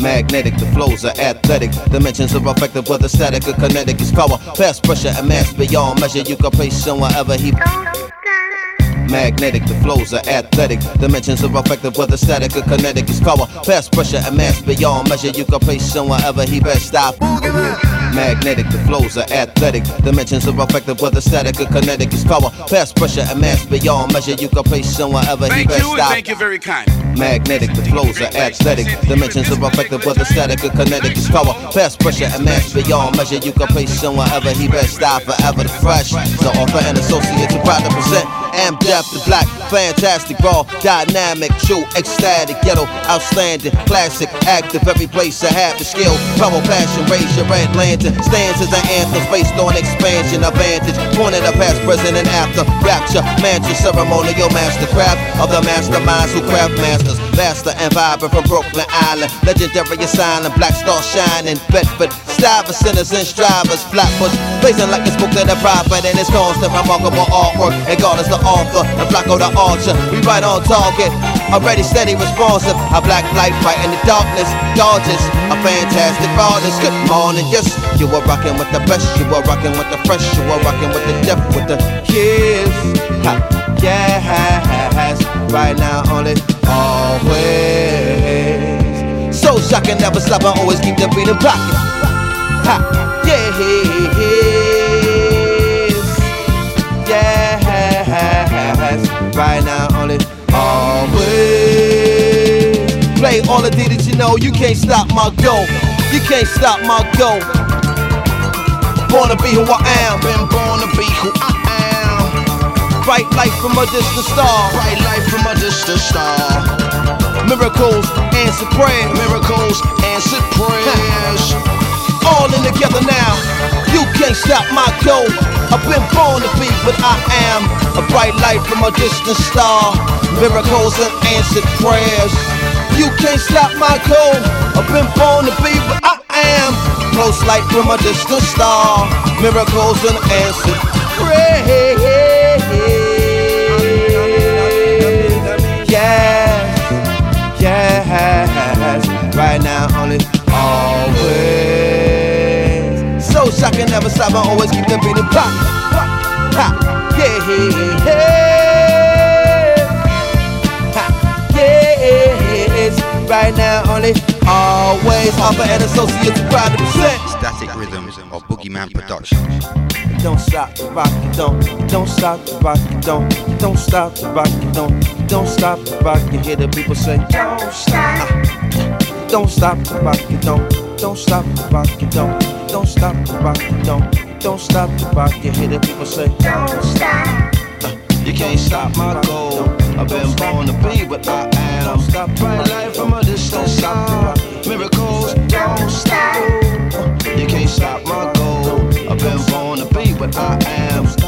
Magnetic, the flows are athletic. Dimensions are effective, whether static or kinetic is power. Past pressure and mass beyond measure. You can place him wherever he. Magnetic, the flows are athletic. Dimensions are effective, whether static or kinetic is power. Past pressure and mass beyond measure. You can place him wherever he best stop. Magnetic, the flows are athletic. Dimensions are effective, whether static or kinetic is power. Past pressure and mass beyond measure. You can place wherever he Thank best you, stop. thank you very kind. Magnetic, the flows are athletic. Dimensions are effective, whether static or kinetic is power. Past pressure and mass beyond measure. You can place him wherever he best stop. Forever the fresh. the author and associate to proud to present. Am deaf to black, fantastic, raw, dynamic, true, ecstatic, ghetto, outstanding, classic, active. Every place I have the skill, power, passion, raise your red lantern. Stands as an anthem based on expansion, advantage. Pointed at past, present, and after. Rapture, mantra, ceremonial mastercraft of the masterminds who craft masters. Master and vibrant from Brooklyn Island. Legendary asylum, black star shining. Bedford, Stivers, sinners and strivers. Flatbush, blazing like it's book to the prophet. And it's constant, remarkable artwork. And God is the author, and Flacco the archer. We right on target, already steady, responsive. A black light fight in the darkness, gorgeous. A fantastic artist. Good morning, yes. You are rocking with the best, you are rocking with the fresh, you are rocking with the depth, with the kiss. Ha, yes, right now only, always. So shocking, never stop, I always keep the beat in pocket. Ha, yeah, yes, right now only, always. Play all the D that you know, you can't stop my go. You can't stop my go. To be who I am. Bright light from a distant star. Bright light from a distant star. Miracles, answer prayers. Miracles, answered prayers. All in together now. You can't stop my goal. I've been born to be what I am. A bright light from a distant star. Miracles and answered prayers. You can't stop my goal. I've been born to be what I am. Close light from a distant star. Miracles and answered always. So shocking, never stop, I always keep the beat in pop. Ha, yeah, ha, right now only always. Offer associates proud to present. Static Rhythms of Boogeyman Productions. Don't stop the rock, you don't, don't stop the rock, you don't, don't stop the rock, you don't, don't stop the rock. You hear the people say, don't stop, ah, don't stop the rock, you don't, don't stop the rock, you don't, don't stop the rock, don't, don't stop the rock. You hear the people say, don't stop. Uh, you can't stop my goal. I've been born to be what I am. Bright light from a distant star. Miracles, don't stop. Uh, you can't stop my goal. I've been born to be what I am.